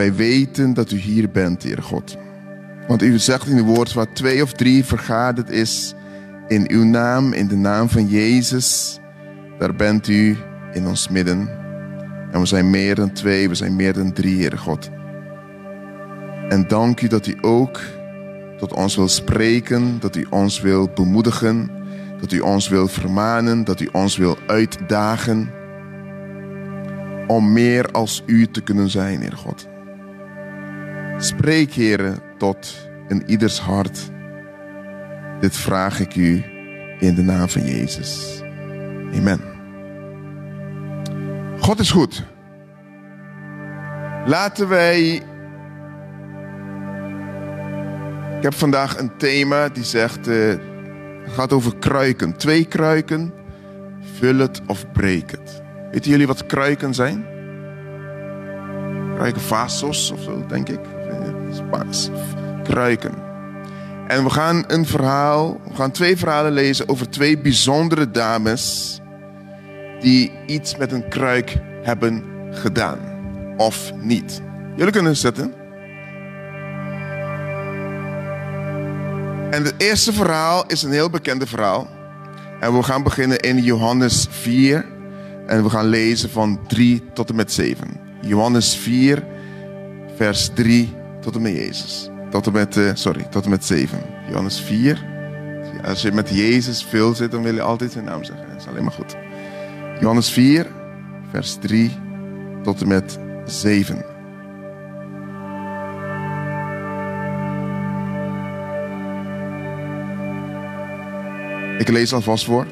wij weten dat u hier bent, Heer God. Want u zegt in uw woord, waar twee of drie vergaderd is in uw naam, in de naam van Jezus, daar bent u in ons midden. En we zijn meer dan twee, we zijn meer dan drie, Heer God. En dank u dat u ook tot ons wil spreken, dat u ons wil bemoedigen, dat u ons wil vermanen, dat u ons wil uitdagen om meer als u te kunnen zijn, Heer God. Spreek, Heer, tot in ieders hart. Dit vraag ik u in de naam van Jezus. Amen. God is goed. Laten wij. Ik heb vandaag een thema die zegt. Het gaat over kruiken. Twee kruiken. Vul het of breek het. Weten jullie wat kruiken zijn? Kruiken vasos of zo, denk ik. Kruiken. En we gaan een verhaal, we gaan twee verhalen lezen over twee bijzondere dames die iets met een kruik hebben gedaan. Of niet. Jullie kunnen zitten. En het eerste verhaal is een heel bekende verhaal. En we gaan beginnen in Johannes 4. En we gaan lezen van 3 tot en met 7. Johannes 4, vers 3 tot en met Jezus. Tot en met, uh, sorry, tot en met 7. Johannes 4. Als je met Jezus veel zit, dan wil je altijd zijn naam zeggen. Dat is alleen maar goed. Johannes 4, vers 3 tot en met 7. Ik lees alvast voor.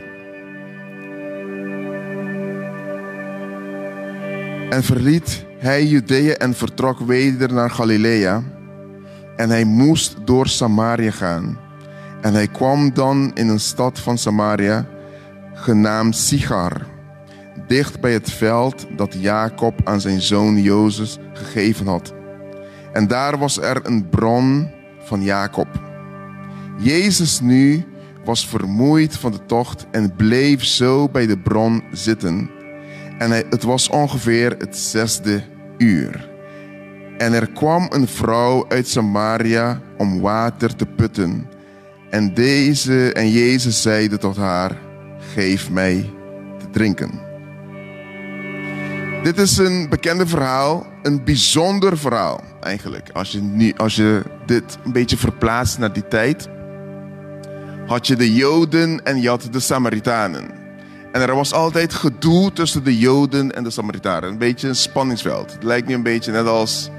En verliet hij Judea en vertrok weder naar Galilea. En hij moest door Samaria gaan. En hij kwam dan in een stad van Samaria, genaamd Sigar dicht bij het veld dat Jacob aan zijn zoon Jozef gegeven had. En daar was er een bron van Jacob. Jezus nu was vermoeid van de tocht en bleef zo bij de bron zitten. En het was ongeveer het zesde uur. En er kwam een vrouw uit Samaria om water te putten. En, deze, en Jezus zeide tot haar: Geef mij te drinken. Dit is een bekende verhaal, een bijzonder verhaal eigenlijk. Als je, nu, als je dit een beetje verplaatst naar die tijd, had je de Joden en je had de Samaritanen. En er was altijd gedoe tussen de Joden en de Samaritanen. Een beetje een spanningsveld. Het lijkt nu een beetje net als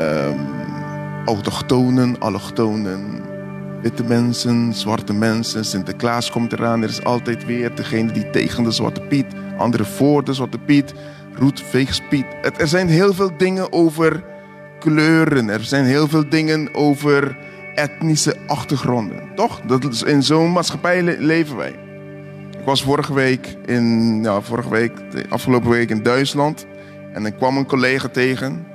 um, autochtonen, allochtonen, witte mensen, zwarte mensen. Sinterklaas komt eraan. Er is altijd weer degene die tegen de Zwarte Piet andere voor de Zwarte Piet, Roetveegspiet. Er zijn heel veel dingen over kleuren. Er zijn heel veel dingen over etnische achtergronden. Toch? Dat is, in zo'n maatschappij leven wij. Was vorige week in, ja, vorige week, afgelopen week in Duitsland. En ik kwam een collega tegen.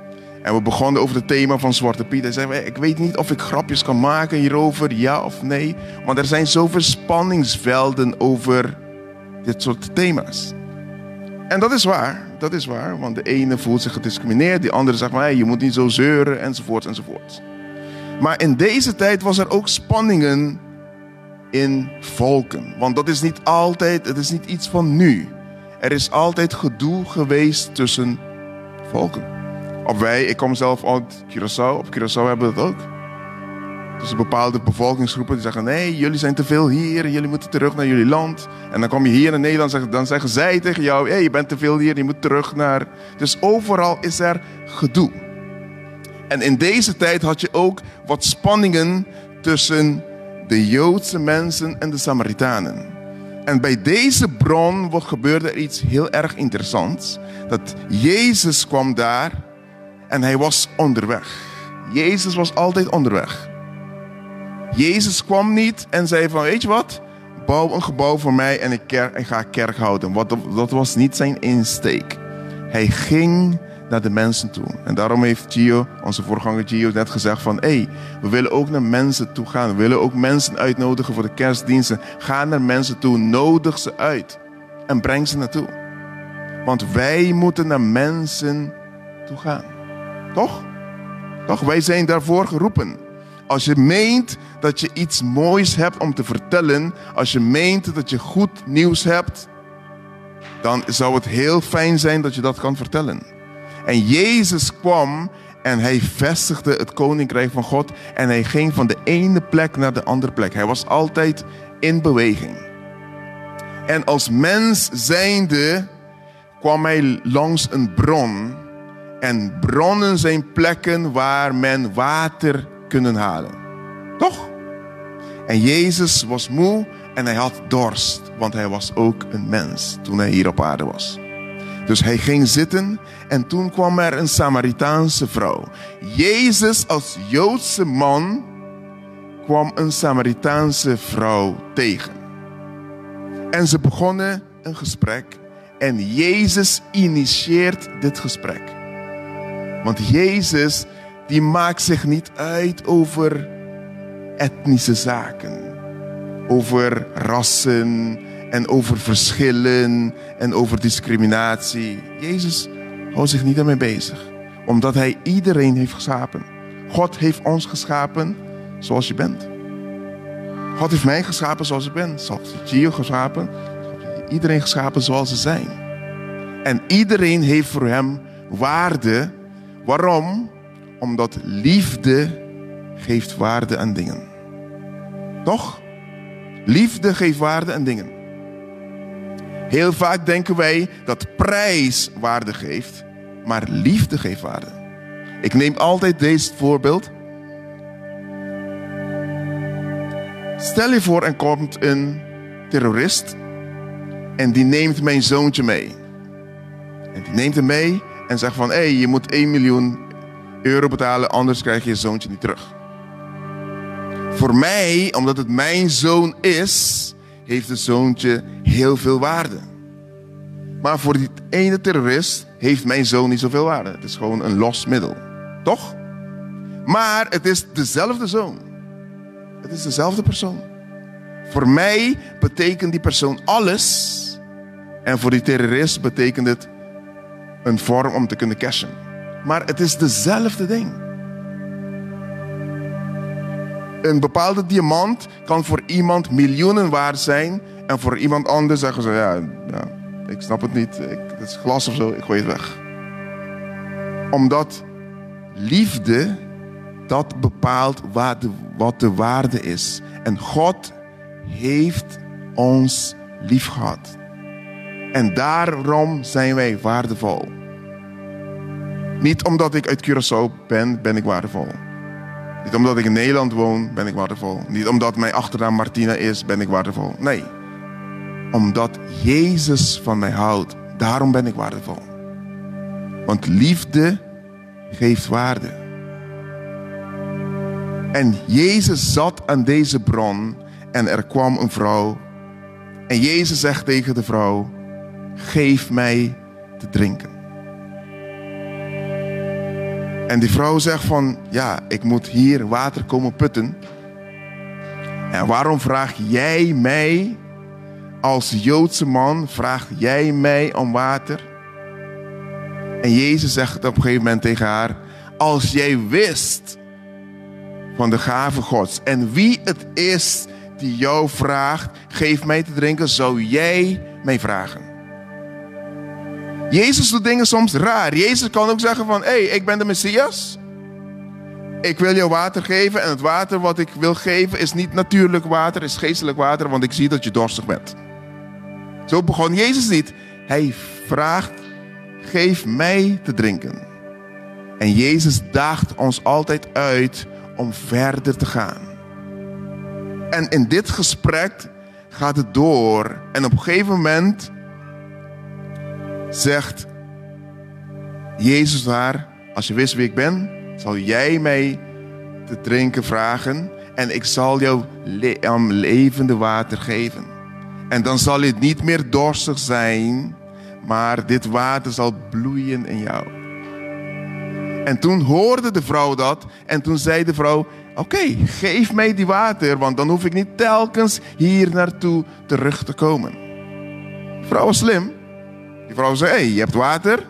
En we begonnen over het thema van Zwarte Piet. Hij zei, ik weet niet of ik grapjes kan maken hierover, ja of nee. Want er zijn zoveel spanningsvelden over dit soort thema's. En dat is waar, dat is waar. Want de ene voelt zich gediscrimineerd, de andere zegt maar je moet niet zo zeuren, enzovoort, enzovoort. Maar in deze tijd was er ook spanningen in volken. Want dat is niet altijd, het is niet iets van nu. Er is altijd gedoe geweest tussen volken. Op wij, ik kom zelf uit Curaçao, op Curaçao hebben we dat ook. Dus bepaalde bevolkingsgroepen die zeggen: nee, jullie zijn te veel hier, jullie moeten terug naar jullie land. En dan kom je hier in Nederland, dan zeggen zij tegen jou: hey, je bent te veel hier, je moet terug naar. Dus overal is er gedoe. En in deze tijd had je ook wat spanningen tussen de Joodse mensen en de Samaritanen. En bij deze bron gebeurde er iets heel erg interessants. Dat Jezus kwam daar en hij was onderweg. Jezus was altijd onderweg. Jezus kwam niet en zei van, weet je wat? Bouw een gebouw voor mij en ik, ker ga kerk houden. Wat, dat was niet zijn insteek. Hij ging naar de mensen toe. En daarom heeft Gio, onze voorganger Gio, net gezegd van... hé, hey, we willen ook naar mensen toe gaan. We willen ook mensen uitnodigen voor de kerstdiensten. Ga naar mensen toe, nodig ze uit. En breng ze naartoe. Want wij moeten naar mensen toe gaan. Toch? Toch? Wij zijn daarvoor geroepen. Als je meent dat je iets moois hebt om te vertellen, als je meent dat je goed nieuws hebt, dan zou het heel fijn zijn dat je dat kan vertellen. En Jezus kwam en hij vestigde het koninkrijk van God en hij ging van de ene plek naar de andere plek. Hij was altijd in beweging. En als mens zijnde kwam hij langs een bron. En bronnen zijn plekken waar men water kunnen halen. Toch? En Jezus was moe en hij had dorst, want hij was ook een mens toen hij hier op aarde was. Dus hij ging zitten en toen kwam er een Samaritaanse vrouw. Jezus als Joodse man kwam een Samaritaanse vrouw tegen. En ze begonnen een gesprek en Jezus initieert dit gesprek. Want Jezus die maakt zich niet uit over etnische zaken, over rassen en over verschillen en over discriminatie. Jezus houdt zich niet daarmee bezig, omdat Hij iedereen heeft geschapen. God heeft ons geschapen zoals je bent. God heeft mij geschapen zoals ik ben. Heeft Gio geschapen. Iedereen geschapen zoals ze zijn. En iedereen heeft voor hem waarde. Waarom? Omdat liefde geeft waarde aan dingen. Toch? Liefde geeft waarde aan dingen. Heel vaak denken wij dat prijs waarde geeft, maar liefde geeft waarde. Ik neem altijd deze voorbeeld. Stel je voor, er komt een terrorist en die neemt mijn zoontje mee. En die neemt hem mee en zegt van, hé, hey, je moet 1 miljoen euro betalen, anders krijg je je zoontje niet terug. Voor mij, omdat het mijn zoon is, heeft het zoontje heel veel waarde. Maar voor die ene terrorist heeft mijn zoon niet zoveel waarde. Het is gewoon een los middel. Toch? Maar het is dezelfde zoon. Het is dezelfde persoon. Voor mij betekent die persoon alles. En voor die terrorist betekent het een vorm om te kunnen cashen. Maar het is dezelfde ding. Een bepaalde diamant kan voor iemand miljoenen waard zijn. En voor iemand anders zeggen ze: ja, ja ik snap het niet. Ik, het is glas of zo, ik gooi het weg. Omdat liefde, dat bepaalt wat de, wat de waarde is. En God heeft ons lief gehad. En daarom zijn wij waardevol. Niet omdat ik uit Curaçao ben, ben ik waardevol. Niet omdat ik in Nederland woon, ben ik waardevol. Niet omdat mijn achternaam Martina is, ben ik waardevol. Nee. Omdat Jezus van mij houdt, daarom ben ik waardevol. Want liefde geeft waarde. En Jezus zat aan deze bron en er kwam een vrouw. En Jezus zegt tegen de vrouw: Geef mij te drinken. En die vrouw zegt van, ja, ik moet hier water komen putten. En waarom vraag jij mij, als Joodse man, vraag jij mij om water? En Jezus zegt op een gegeven moment tegen haar, als jij wist van de gave Gods en wie het is die jou vraagt, geef mij te drinken, zou jij mij vragen. Jezus doet dingen soms raar. Jezus kan ook zeggen van, hé, hey, ik ben de Messias. Ik wil je water geven en het water wat ik wil geven is niet natuurlijk water, is geestelijk water, want ik zie dat je dorstig bent. Zo begon Jezus niet. Hij vraagt, geef mij te drinken. En Jezus daagt ons altijd uit om verder te gaan. En in dit gesprek gaat het door. En op een gegeven moment zegt Jezus daar, als je wist wie ik ben, zal jij mij te drinken vragen en ik zal jou le levende water geven. En dan zal je niet meer dorstig zijn, maar dit water zal bloeien in jou. En toen hoorde de vrouw dat en toen zei de vrouw, oké, geef mij die water, want dan hoef ik niet telkens hier naartoe terug te komen. Vrouw was slim. Die vrouw zei, hey, je hebt water,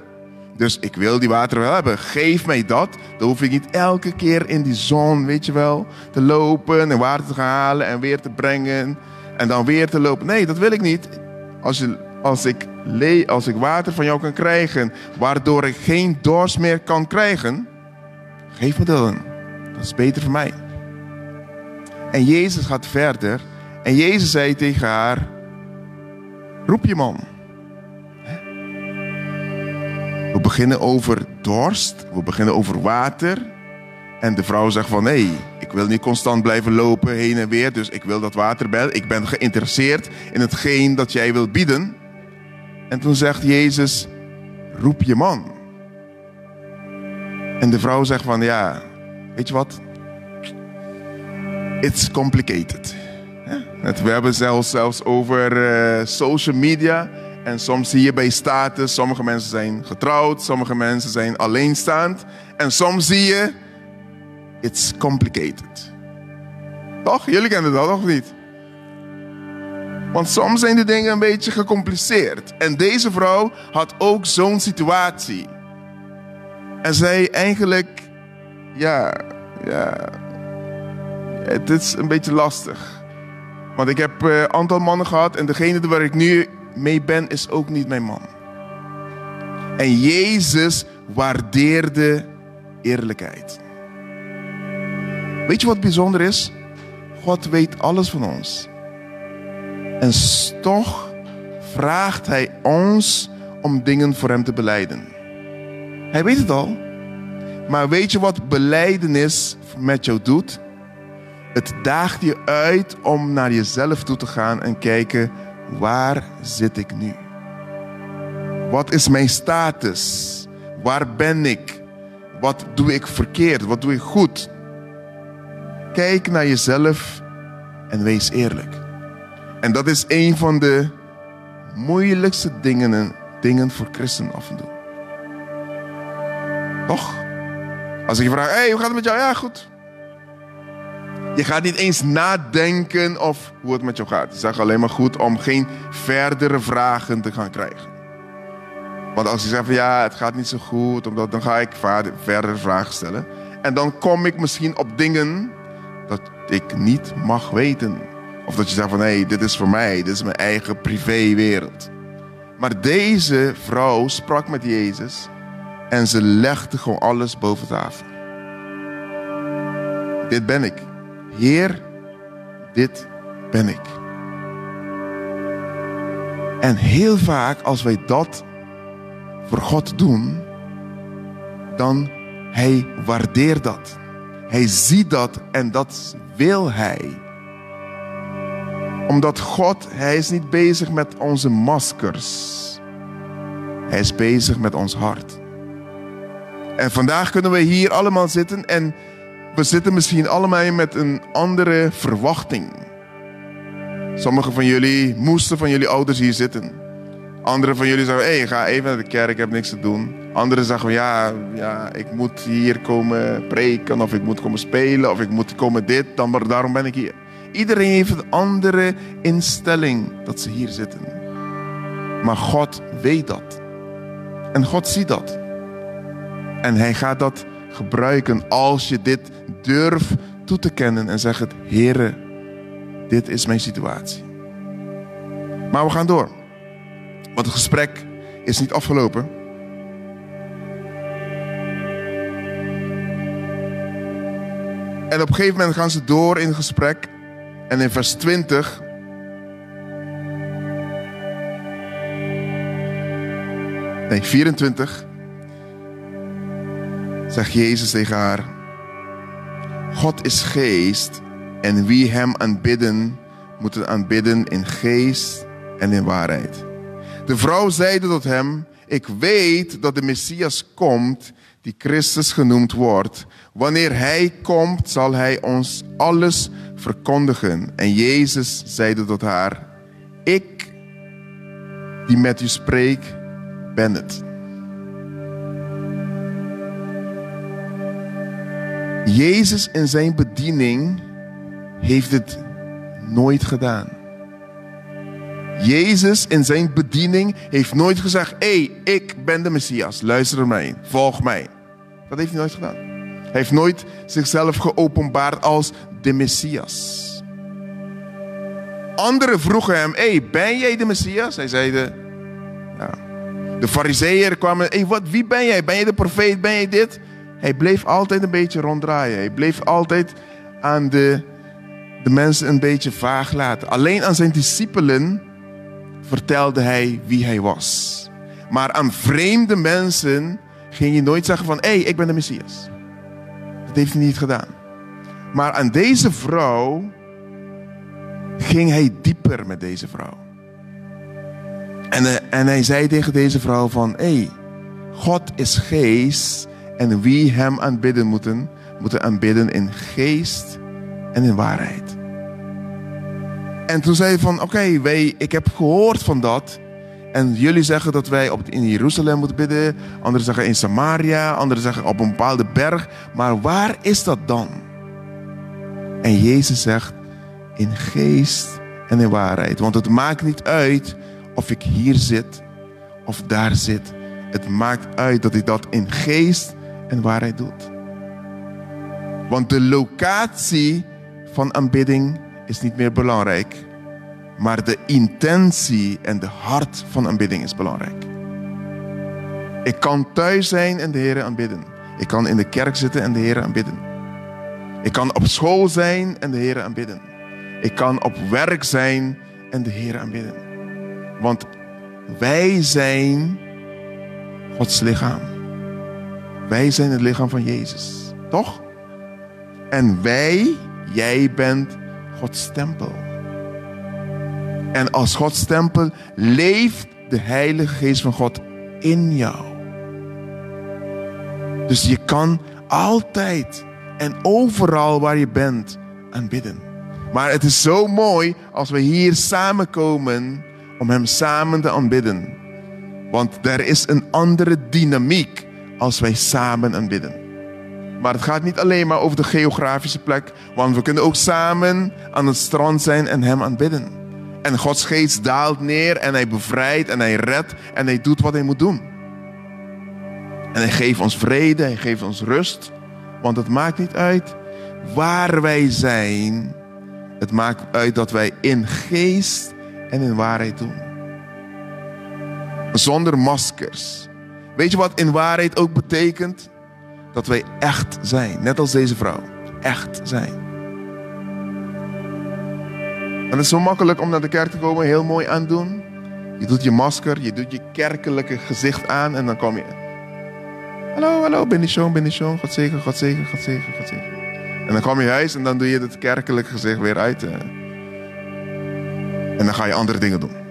Dus ik wil die water wel hebben. Geef mij dat. Dan hoef ik niet elke keer in die zon, weet je wel, te lopen en water te gaan halen en weer te brengen. En dan weer te lopen. Nee, dat wil ik niet. Als, je, als, ik, als ik water van jou kan krijgen, waardoor ik geen dorst meer kan krijgen, geef me dat dan. Dat is beter voor mij. En Jezus gaat verder. En Jezus zei tegen haar: Roep je man. Beginnen over dorst, we beginnen over water. En de vrouw zegt van nee, ik wil niet constant blijven lopen heen en weer, dus ik wil dat water bij. Ik ben geïnteresseerd in hetgeen dat jij wilt bieden. En toen zegt Jezus, roep je man. En de vrouw zegt van ja, weet je wat? It's complicated. We hebben zelfs, over uh, social media. En soms zie je bij status, sommige mensen zijn getrouwd, sommige mensen zijn alleenstaand. En soms zie je, it's complicated. Toch? Jullie kennen dat of niet? Want soms zijn de dingen een beetje gecompliceerd. En deze vrouw had ook zo'n situatie. En zij eigenlijk, ja, ja, het is een beetje lastig. Want ik heb een uh, aantal mannen gehad en degene waar ik nu mee ben is ook niet mijn man. En Jezus waardeerde eerlijkheid. Weet je wat bijzonder is? God weet alles van ons. En toch vraagt Hij ons om dingen voor Hem te beleiden. Hij weet het al. Maar weet je wat beleidenis met jou doet? Het daagt je uit om naar jezelf toe te gaan en kijken waar zit ik nu? Wat is mijn status? Waar ben ik? Wat doe ik verkeerd? Wat doe ik goed? Kijk naar jezelf en wees eerlijk. En dat is een van de moeilijkste dingen, dingen voor christen af en toe. Toch? Als ik je vraag, hey, hoe gaat het met jou? Ja, goed. Je gaat niet eens nadenken of hoe het met jou gaat. Je zegt alleen maar goed om geen verdere vragen te gaan krijgen. Want als je zegt van ja, het gaat niet zo goed, omdat, dan ga ik verdere vragen stellen. En dan kom ik misschien op dingen dat ik niet mag weten. Of dat je zegt van hé, hey, dit is voor mij, dit is mijn eigen privéwereld. Maar deze vrouw sprak met Jezus en ze legde gewoon alles boven tafel. Dit ben ik. Heer, dit ben ik. En heel vaak als wij dat voor God doen, dan hij waardeert dat. Hij ziet dat en dat wil hij. Omdat God, hij is niet bezig met onze maskers. Hij is bezig met ons hart. En vandaag kunnen we hier allemaal zitten en we zitten misschien allemaal met een andere verwachting. Sommigen van jullie moesten van jullie ouders hier zitten. Anderen van jullie zeggen, hé, hey, ga even naar de kerk, ik heb niks te doen. Anderen zeggen, ja, ja, ik moet hier komen preken, of ik moet komen spelen, of ik moet komen dit, dan, maar daarom ben ik hier. Iedereen heeft een andere instelling dat ze hier zitten. Maar God weet dat. En God ziet dat. En hij gaat dat gebruiken als je dit durft toe te kennen en zegt: Heere, dit is mijn situatie. Maar we gaan door. Want het gesprek is niet afgelopen. En op een gegeven moment gaan ze door in het gesprek. En in vers 20 Nee, 24 zegt Jezus tegen haar: God is geest en wie hem aanbidden, moeten aanbidden in geest en in waarheid. De vrouw zeide tot hem: Ik weet dat de Messias komt, die Christus genoemd wordt. Wanneer hij komt, zal hij ons alles verkondigen. En Jezus zeide tot haar: Ik, die met u spreek, ben het. Jezus in zijn bediening heeft het nooit gedaan. Jezus in zijn bediening heeft nooit gezegd: hey, ik ben de Messias, luister naar mij, volg mij. Dat heeft hij nooit gedaan. Hij heeft nooit zichzelf geopenbaard als de Messias. Anderen vroegen hem: hey, ben jij de Messias? Hij zei: Ja. De fariseeën kwamen: hey, wat, wie ben jij? Ben jij de profeet? Ben jij dit? Hij bleef altijd een beetje ronddraaien. Hij bleef altijd aan de, de mensen een beetje vaag laten. Alleen aan zijn discipelen vertelde hij wie hij was. Maar aan vreemde mensen ging hij nooit zeggen van... hé, hey, ik ben de Messias. Dat heeft hij niet gedaan. Maar aan deze vrouw ging hij dieper met deze vrouw. En, eh, en hij zei tegen deze vrouw van... hé, hey, God is geest en wie hem aanbidden moeten... moeten aanbidden in geest en in waarheid. En toen zei hij van, oké, ik heb gehoord van dat. En jullie zeggen dat wij op, in Jeruzalem moeten bidden. Anderen zeggen in Samaria. Anderen zeggen op een bepaalde berg. Maar waar is dat dan? En Jezus zegt, in geest en in waarheid. Want het maakt niet uit of ik hier zit of daar zit. Het maakt uit dat ik dat in geest en waarheid doe. Want de locatie van aanbidding is niet meer belangrijk. Maar de intentie en de hart van aanbidding is belangrijk. Ik kan thuis zijn en de Heer aanbidden. Ik kan in de kerk zitten en de Heer aanbidden. Ik kan op school zijn en de Heer aanbidden. Ik kan op werk zijn en de Heer aanbidden. Want wij zijn Gods lichaam. Wij zijn het lichaam van Jezus. Toch? En wij, jij bent Gods tempel. En als Gods tempel leeft de Heilige Geest van God in jou. Dus je kan altijd en overal waar je bent aanbidden. Maar het is zo mooi als we hier samenkomen om Hem samen te aanbidden. Want er is een andere dynamiek als wij samen aanbidden. Maar het gaat niet alleen maar over de geografische plek, want we kunnen ook samen aan het strand zijn en Hem aanbidden. En Gods geest daalt neer en Hij bevrijdt en Hij redt en Hij doet wat Hij moet doen. En Hij geeft ons vrede, Hij geeft ons rust, want het maakt niet uit waar wij zijn. Het maakt uit dat wij in geest en in waarheid doen. Zonder maskers. Weet je wat in waarheid ook betekent? Dat wij echt zijn. Net als deze vrouw. Echt zijn. En het is zo makkelijk om naar de kerk te komen. Heel mooi aandoen. Je doet je masker. Je doet je kerkelijke gezicht aan. En dan kom je. Hallo, hallo. Ben je zoon, ben je zoon. God zegen, God zegen, God zegen, God zegen. En dan kom je huis en dan doe je het kerkelijke gezicht weer uit. En dan ga je andere dingen doen.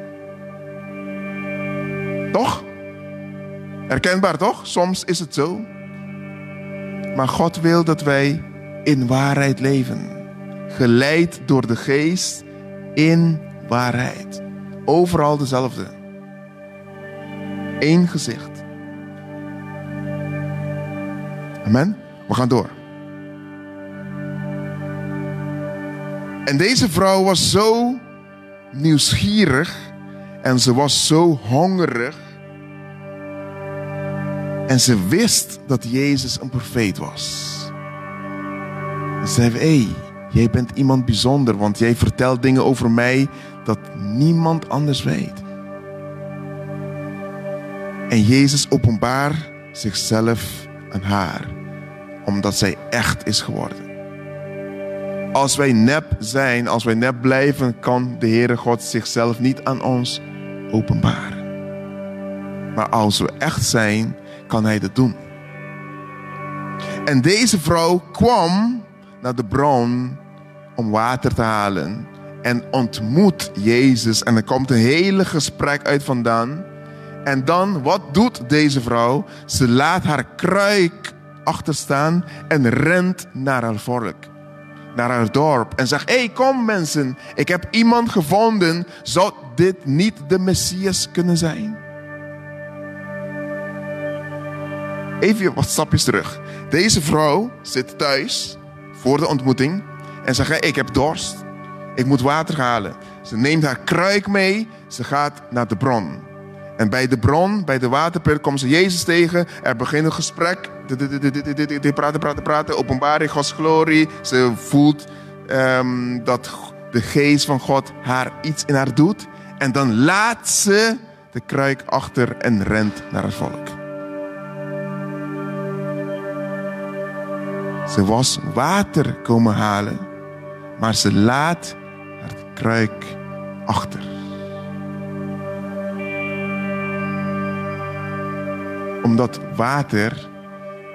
Toch? Herkenbaar toch? Soms is het zo. Maar God wil dat wij in waarheid leven. Geleid door de geest in waarheid. Overal dezelfde. Eén gezicht. Amen. We gaan door. En deze vrouw was zo nieuwsgierig en ze was zo hongerig. En ze wist dat Jezus een profeet was. En ze zei: Hé, hey, jij bent iemand bijzonder, want jij vertelt dingen over mij dat niemand anders weet. En Jezus openbaar zichzelf aan haar, omdat zij echt is geworden. Als wij nep zijn, als wij nep blijven, kan de Heere God zichzelf niet aan ons openbaren. Maar als we echt zijn, kan Hij dat doen. En deze vrouw kwam naar de bron om water te halen en ontmoet Jezus. En er komt een hele gesprek uit vandaan. En dan, wat doet deze vrouw? Ze laat haar kruik achterstaan en rent naar haar volk naar haar dorp en zegt: hey, kom mensen, ik heb iemand gevonden. Zou dit niet de Messias kunnen zijn? Even wat stapjes terug. Deze vrouw zit thuis voor de ontmoeting en zegt: Ik heb dorst. Ik moet water halen. Ze neemt haar kruik mee. Ze gaat naar de bron. En bij de bron, bij de waterput, komt ze Jezus tegen. Er begint een gesprek. Praten, praten, praten. Openbaring, Gods glorie. Ze voelt um, dat de geest van God haar iets in haar doet. En dan laat ze de kruik achter en rent naar het volk. Ze was water komen halen, maar ze laat haar kruik achter. Omdat water,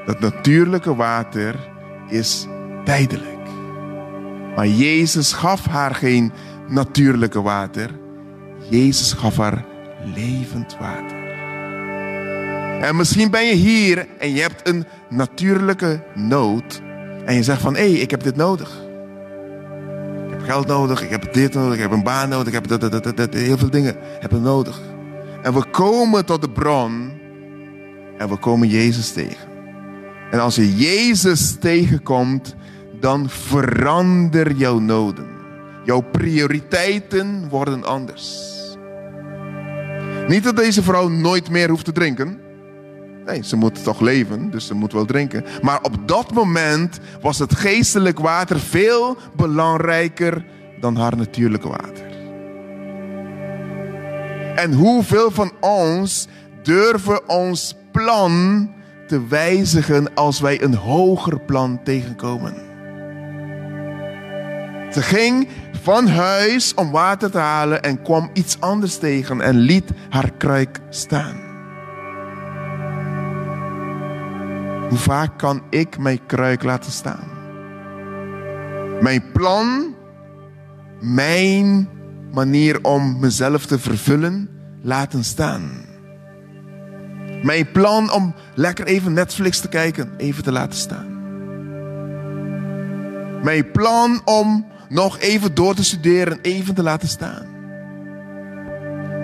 dat natuurlijke water, is tijdelijk. Maar Jezus gaf haar geen natuurlijke water. Jezus gaf haar levend water. En misschien ben je hier en je hebt een natuurlijke nood. En je zegt van, hé, hey, ik heb dit nodig. Ik heb geld nodig, ik heb dit nodig, ik heb een baan nodig, ik heb dat, dat, dat, dat, heel veel dingen hebben nodig. En we komen tot de bron en we komen Jezus tegen. En als je Jezus tegenkomt, dan verander jouw noden. Jouw prioriteiten worden anders. Niet dat deze vrouw nooit meer hoeft te drinken. Nee, ze moet toch leven, dus ze moet wel drinken. Maar op dat moment was het geestelijk water veel belangrijker dan haar natuurlijke water. En hoeveel van ons durven ons plan te wijzigen als wij een hoger plan tegenkomen? Ze ging van huis om water te halen en kwam iets anders tegen en liet haar kruik staan. Hoe vaak kan ik mijn kruik laten staan? Mijn plan, mijn manier om mezelf te vervullen, laten staan. Mijn plan om lekker even Netflix te kijken, even te laten staan. Mijn plan om nog even door te studeren, even te laten staan.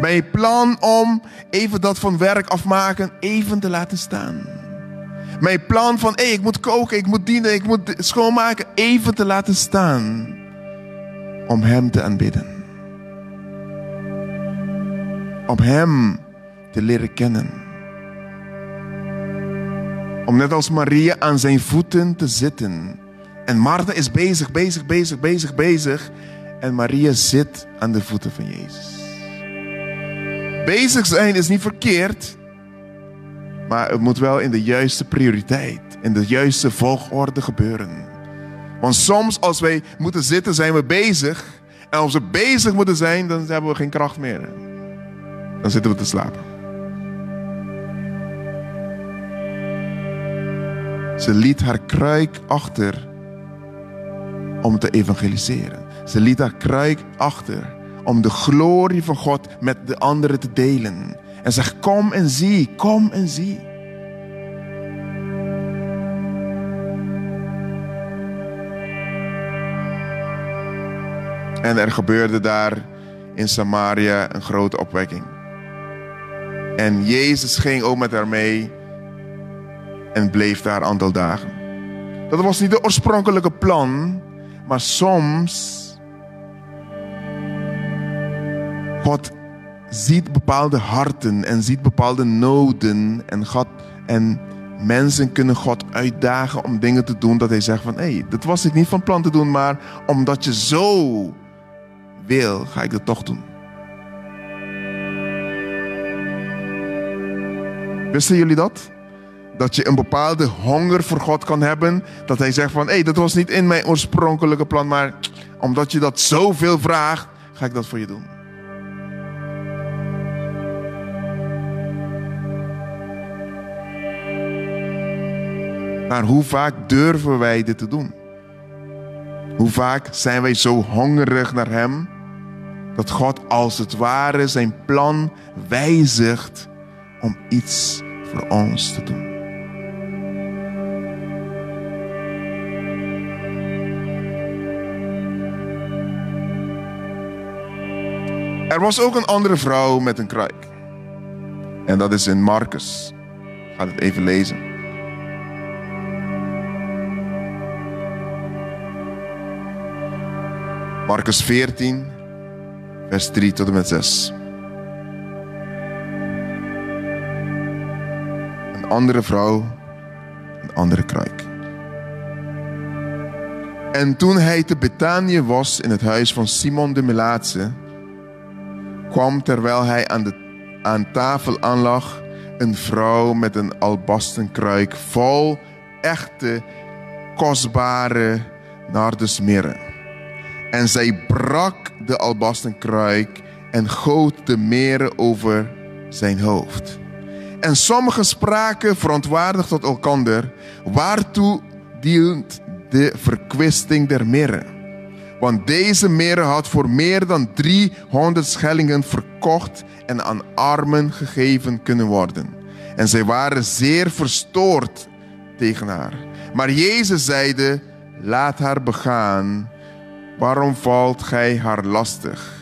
Mijn plan om even dat van werk afmaken, even te laten staan. Mijn plan van, hé, ik moet koken, ik moet dienen, ik moet schoonmaken, even te laten staan. Om Hem te aanbidden. Om Hem te leren kennen. Om net als Maria aan zijn voeten te zitten en Martha is bezig, bezig, bezig, bezig, bezig. En Maria zit aan de voeten van Jezus. Bezig zijn is niet verkeerd. Maar het moet wel in de juiste prioriteit, in de juiste volgorde gebeuren. Want soms als wij moeten zitten, zijn we bezig. En als we bezig moeten zijn, dan hebben we geen kracht meer. Dan zitten we te slapen. Ze liet haar kruik achter om te evangeliseren. Ze liet haar kruik achter om de glorie van God met de anderen te delen. En zegt: Kom en zie, kom en zie. En er gebeurde daar in Samaria een grote opwekking. En Jezus ging ook met haar mee en bleef daar een aantal dagen. Dat was niet het oorspronkelijke plan, maar soms, God ziet bepaalde harten en ziet bepaalde noden en God en mensen kunnen God uitdagen om dingen te doen dat hij zegt van hé, hey, dat was ik niet van plan te doen, maar omdat je zo wil, ga ik het toch doen. Wisten jullie dat? dat je een bepaalde honger voor God kan hebben. Dat hij zegt van, hé, hey, dat was niet in mijn oorspronkelijke plan, maar omdat je dat zoveel vraagt, ga ik dat voor je doen. Maar hoe vaak durven wij dit te doen? Hoe vaak zijn wij zo hongerig naar Hem dat God als het ware zijn plan wijzigt om iets voor ons te doen? Er was ook een andere vrouw met een kruik. En dat is in Marcus. Ga het even lezen. Marcus 14, vers 3 tot en met 6. Een andere vrouw, een andere kruik. En toen hij te Betanië was in het huis van Simon de Melaatse, kwam terwijl hij aan, de, aan tafel aanlag een vrouw met een albasten kruik vol echte, kostbare nardusmirre. En zij brak de albasten kruik en goot de meren over zijn hoofd. En sommigen spraken verontwaardigd tot elkander, waartoe dient de verkwisting der meren? Want deze meren had voor meer dan 300 schellingen verkocht en aan armen gegeven kunnen worden. En zij waren zeer verstoord tegen haar. Maar Jezus zeide, laat haar begaan. Waarom valt gij haar lastig?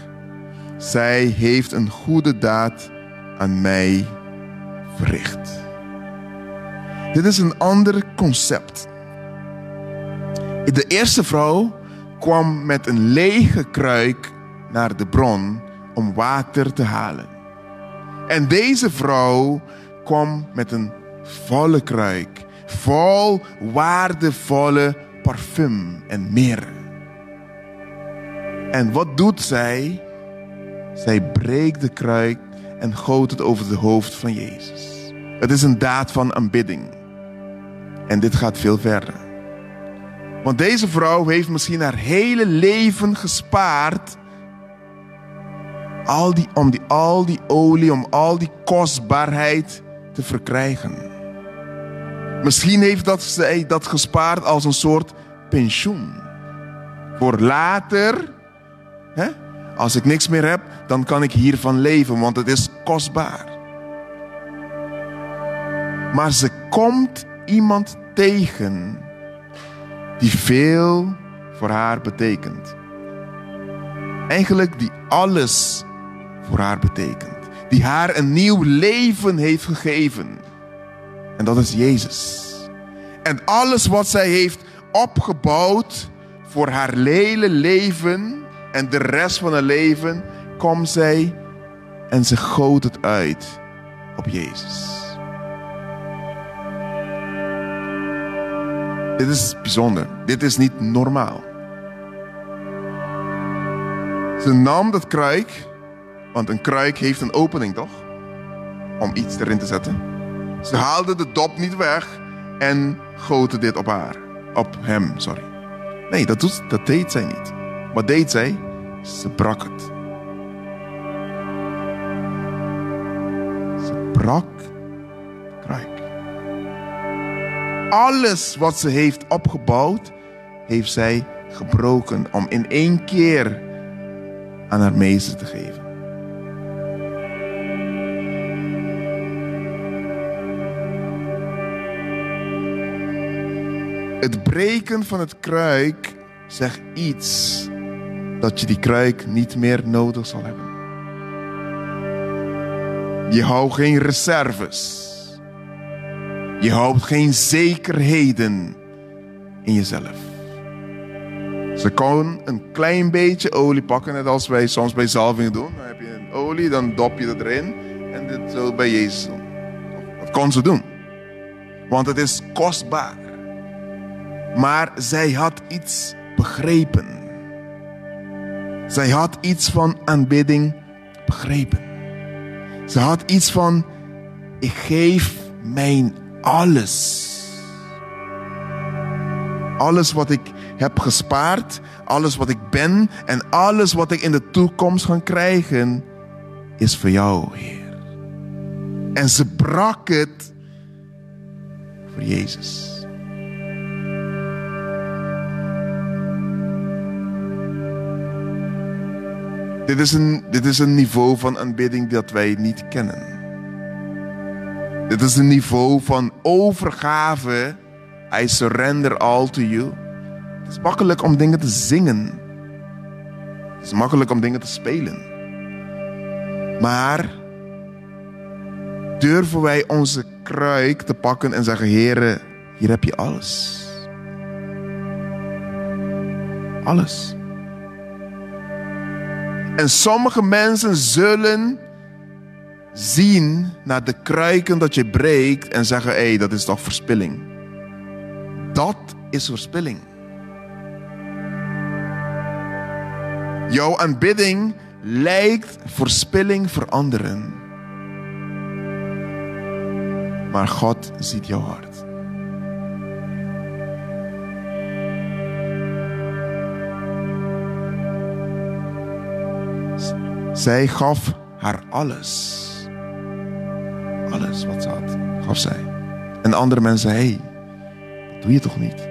Zij heeft een goede daad aan mij verricht. Dit is een ander concept. De eerste vrouw kwam met een lege kruik naar de bron om water te halen. En deze vrouw kwam met een volle kruik, vol waardevolle parfum en meer. En wat doet zij? Zij breekt de kruik en gooit het over het hoofd van Jezus. Het is een daad van aanbidding. En dit gaat veel verder. Want deze vrouw heeft misschien haar hele leven gespaard. Al die, om die, al die olie, om al die kostbaarheid te verkrijgen. Misschien heeft dat, zij dat gespaard als een soort pensioen. Voor later, hè? als ik niks meer heb, dan kan ik hiervan leven, want het is kostbaar. Maar ze komt iemand tegen die veel voor haar betekent. Eigenlijk die alles voor haar betekent. Die haar een nieuw leven heeft gegeven. En dat is Jezus. En alles wat zij heeft opgebouwd voor haar hele leven en de rest van haar leven, komt zij en ze goot het uit op Jezus. Dit is bijzonder. Dit is niet normaal. Ze nam dat kruik, want een kruik heeft een opening toch? Om iets erin te zetten. Ze haalde de dop niet weg en goten dit op haar. Op hem, sorry. Nee, dat, doet, dat deed zij niet. Wat deed zij? Ze brak het. Ze brak kruik. Alles wat ze heeft opgebouwd, heeft zij gebroken om in één keer aan haar meester te geven. Het breken van het kruik zegt iets dat je die kruik niet meer nodig zal hebben. Je houdt geen reserves. Je houdt geen zekerheden in jezelf. Ze kan een klein beetje olie pakken, net als wij soms bij zalvingen doen. Dan heb je een olie, dan dop je het erin en dit zo bij Jezus doen. Dat kon ze doen. Want het is kostbaar. Maar zij had iets begrepen. Zij had iets van aanbidding begrepen. Ze had iets van: ik geef mijn alles. Alles wat ik heb gespaard, alles wat ik ben en alles wat ik in de toekomst ga krijgen, is voor jou, Heer. En ze brak het voor Jezus. Dit is, een, dit is een niveau van aanbidding dat wij niet kennen. Dit is een niveau van overgave. I surrender all to you. Het is makkelijk om dingen te zingen. Het is makkelijk om dingen te spelen. Maar durven wij onze kruik te pakken en zeggen: Heere, hier heb je alles. Alles. En sommige mensen zullen zien naar de kruiken dat je breekt en zeggen: hé, hey, dat is toch verspilling. Dat is verspilling. Jouw aanbidding lijkt verspilling voor anderen. Maar God ziet jouw hart. Zij gaf haar alles. Alles wat ze had, gaf zij. En andere mensen, hé, hey, dat doe je toch niet?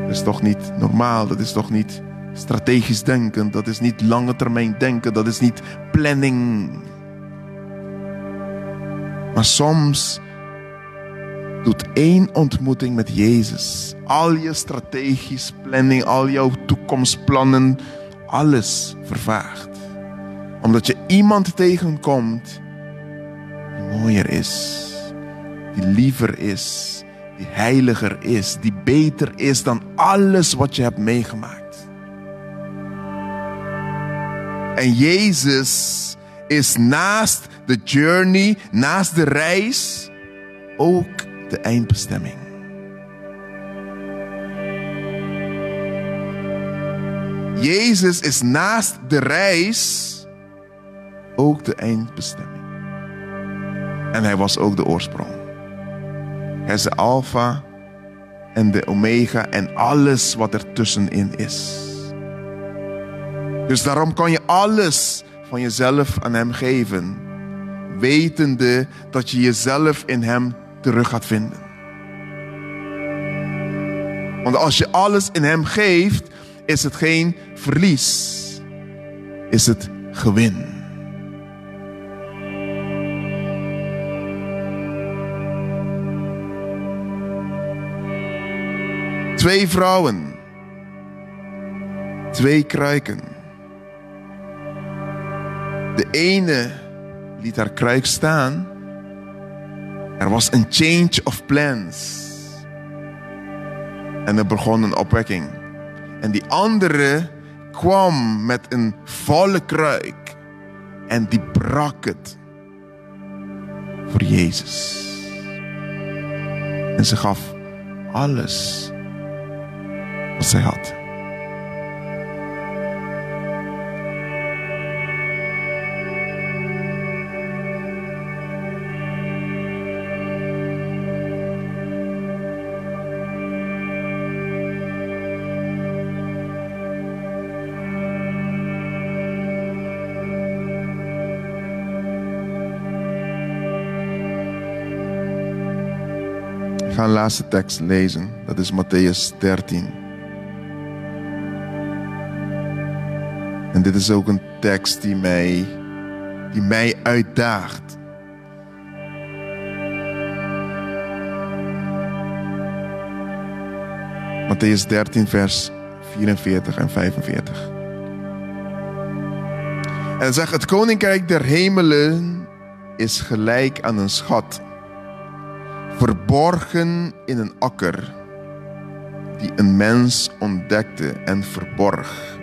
Dat is toch niet normaal, dat is toch niet strategisch denken, dat is niet lange termijn denken, dat is niet planning. Maar soms doet één ontmoeting met Jezus al je strategisch planning, al jouw toekomstplannen, alles vervaagt. Omdat je iemand tegenkomt die mooier is, die liever is, die heiliger is, die beter is dan alles wat je hebt meegemaakt. En Jezus is naast de journey, naast de reis, ook de eindbestemming. Jezus is naast de reis ook de eindbestemming. En hij was ook de oorsprong. Hij is de alfa en de omega en alles wat er tussenin is. Dus daarom kan je alles van jezelf aan Hem geven, wetende dat je jezelf in Hem terug gaat vinden. Want als je alles in Hem geeft, is het geen verlies, is het gewin. Twee vrouwen, twee kruiken. De ene liet haar kruik staan. Er was een change of plans. En er begon een opwekking. En die andere kwam met een volle kruik. En die brak het voor Jezus. En ze gaf alles wat zij had. ga een laatste tekst lezen. Dat is Matthäus 13. En dit is ook een tekst die mij, die mij uitdaagt. Matthäus 13, vers 44 en 45. En zegt: Het koninkrijk der hemelen is gelijk aan een schat verborgen in een akker, die een mens ontdekte en verborg.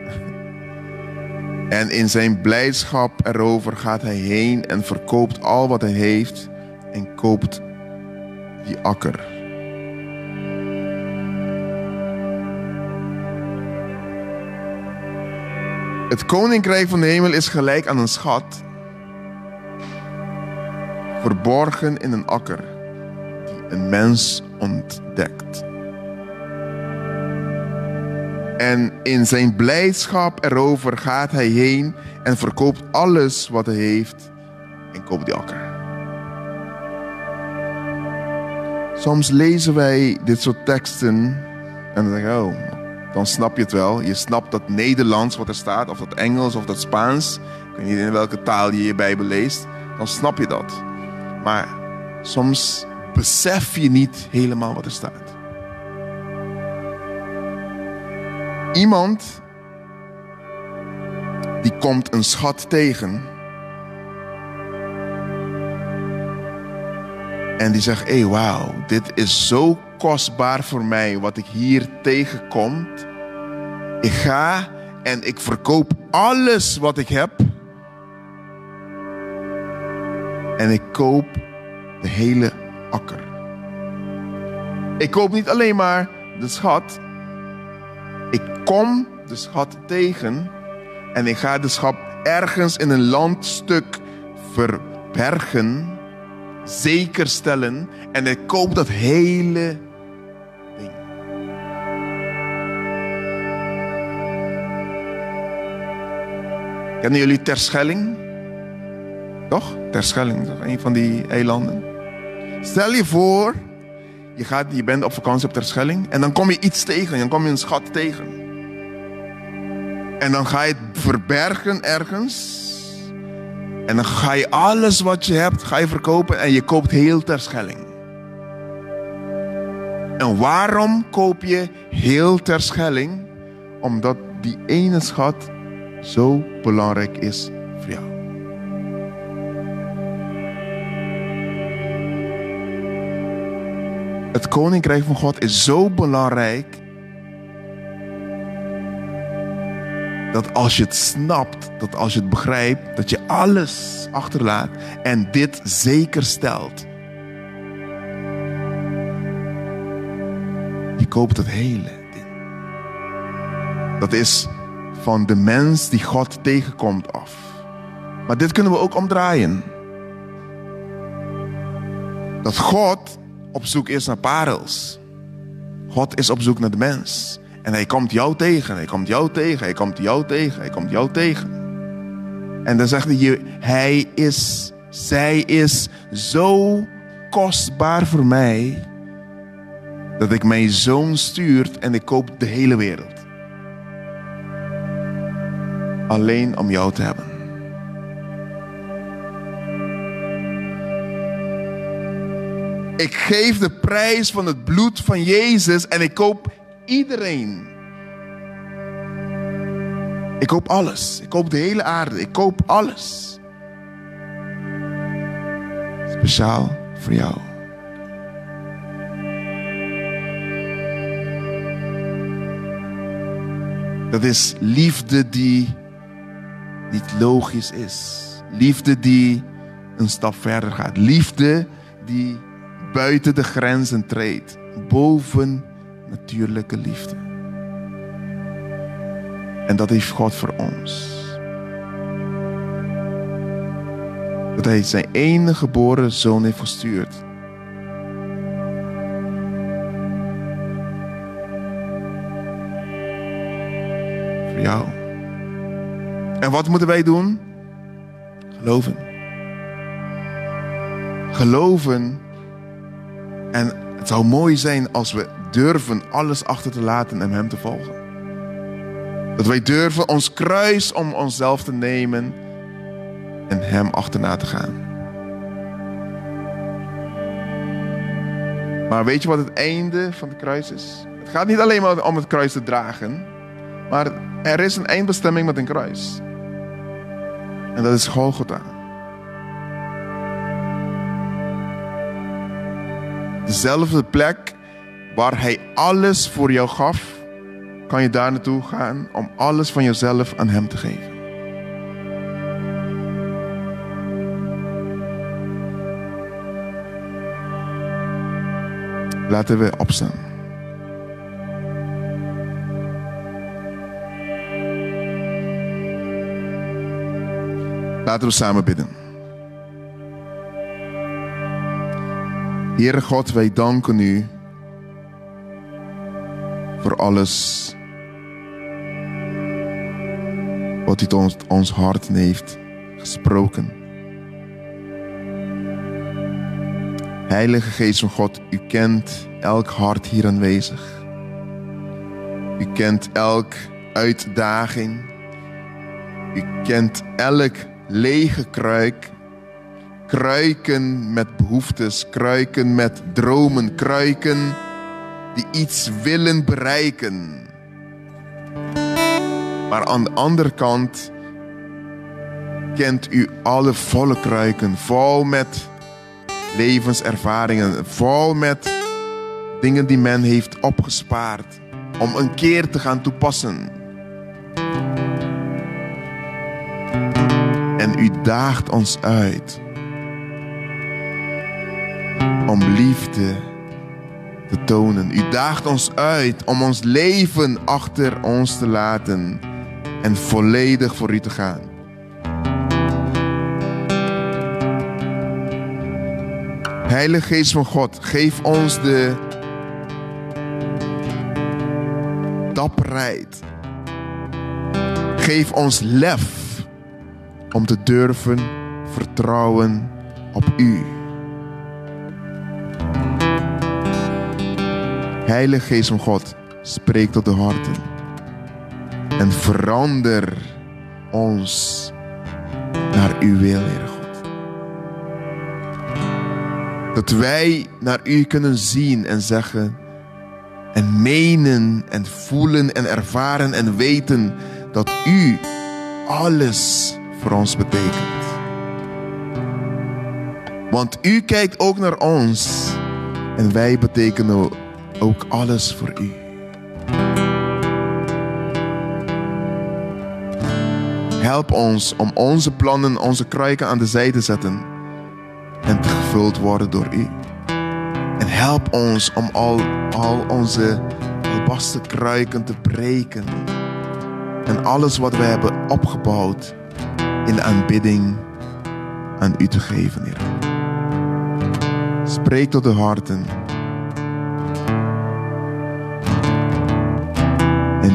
En in zijn blijdschap erover gaat hij heen en verkoopt al wat hij heeft en koopt die akker. Het koninkrijk van de hemel is gelijk aan een schat, verborgen in een akker een mens ontdekt. En in zijn blijdschap erover gaat hij heen en verkoopt alles wat hij heeft en koopt die akker. Soms lezen wij dit soort teksten en dan denk ik, oh, dan snap je het wel. Je snapt dat Nederlands wat er staat, of dat Engels of dat Spaans. Ik weet niet in welke taal je je Bijbel leest. Dan snap je dat. Maar soms besef je niet helemaal wat er staat. Iemand die komt een schat tegen. En die zegt: Hé, hey, wauw, dit is zo kostbaar voor mij wat ik hier tegenkom. Ik ga en ik verkoop alles wat ik heb. En ik koop de hele akker. Ik koop niet alleen maar de schat. Ik kom de schat tegen en ik ga de schat ergens in een landstuk verbergen, zeker stellen en ik koop dat hele ding. Kennen jullie Terschelling? Toch? Terschelling? Een van die eilanden. Stel je voor, je, gaat, je bent op vakantie op Terschelling en dan kom je iets tegen, dan kom je een schat tegen. En dan ga je het verbergen ergens. En dan ga je alles wat je hebt, ga je verkopen en je koopt heel Terschelling. En waarom koop je heel Terschelling? Omdat die ene schat zo belangrijk is Het koninkrijk van God is zo belangrijk dat als je het snapt, dat als je het begrijpt, dat je alles achterlaat en dit zeker stelt. Je koopt het hele. Dat is van de mens die God tegenkomt af. Maar dit kunnen we ook omdraaien. Dat God op zoek is naar parels. God is op zoek naar de mens. En hij komt jou tegen, hij komt jou tegen, hij komt jou tegen, hij komt jou tegen. En dan zegt hij, hij is, zij is zo kostbaar voor mij, dat ik mijn zoon stuurt en ik koop de hele wereld. Alleen om jou te hebben. Ik geef de prijs van het bloed van Jezus en ik koop iedereen. Ik koop alles. Ik koop de hele aarde. Ik koop alles. Speciaal voor jou. Dat is liefde die niet logisch is. Liefde die een stap verder gaat. Liefde die buiten de grenzen treedt. Boven natuurlijke liefde. En dat heeft God voor ons. Dat hij zijn enige geboren zoon heeft gestuurd. Voor jou. En wat moeten wij doen? Geloven. Geloven. En het zou mooi zijn als we durven alles achter te laten en Hem te volgen. Dat wij durven ons kruis om onszelf te nemen en Hem achterna te gaan. Maar weet je wat het einde van het kruis is? Het gaat niet alleen maar om het kruis te dragen, maar er is een eindbestemming met een kruis. En dat is Golgotha. Dezelfde plek waar Hij alles voor jou gaf, kan je daar naartoe gaan om alles van jezelf aan Hem te geven. Laten we opstaan. Laten we samen bidden. Heere God, wij danken u voor alles wat u ons, ons hart heeft gesproken. Heilige Geest van God, u kent elk hart hier aanwezig. U kent elk uitdaging. U kent elk lege kruik. Kruiken met behoeftes, kruiken met dromen, kruiken die iets willen bereiken. Maar aan de andere kant kent u alle volle kruiken, vol met levenservaringen, vol met dingen die men heeft opgespaard om een keer te gaan toepassen. En u daagt ons uit om liefde te tonen. U daagt ons uit om ons leven achter ons te laten en volledig voor u te gaan. Heilige Geest van God, geef ons de dapperheid. Geef ons lef om te durven vertrouwen op U. Heilige Geest van God, spreek tot de harten en verander ons naar uw wil, Heer God. Dat wij naar u kunnen zien en zeggen en menen en voelen en ervaren en weten dat u alles voor ons betekent. Want u kijkt ook naar ons en wij betekenen ook alles voor u. Help ons om onze plannen, onze kruiken aan de zijde te zetten en te gevuld worden door u. En help ons om al, al onze albasten kruiken te breken. En alles wat we hebben opgebouwd in aanbidding aan u te geven, Heer. Spreek tot de harten.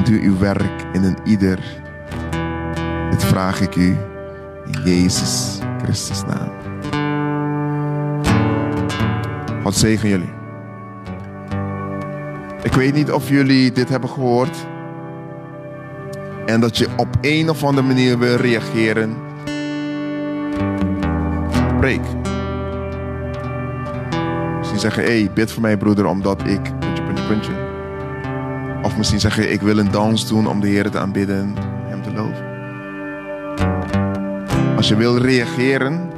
En doe uw werk in een ieder. Dit vraag ik u in Jezus Christus naam. God zegen jullie. Ik weet niet of jullie dit hebben gehoord. En dat je op een of andere manier wil reageren. Breek. Misschien zeggen, hé, hey, bid voor mij broeder, omdat ik... Puntje, puntje, puntje. Of misschien zeggen, ik wil een dans doen om de Heer te aanbidden. Hem te loven. Als je wil reageren,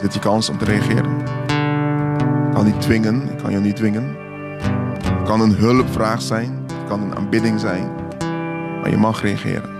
dit je kans om te reageren. Kan niet dwingen, ik kan je niet dwingen. Het kan een hulpvraag zijn, het kan een aanbidding zijn. Maar je mag reageren.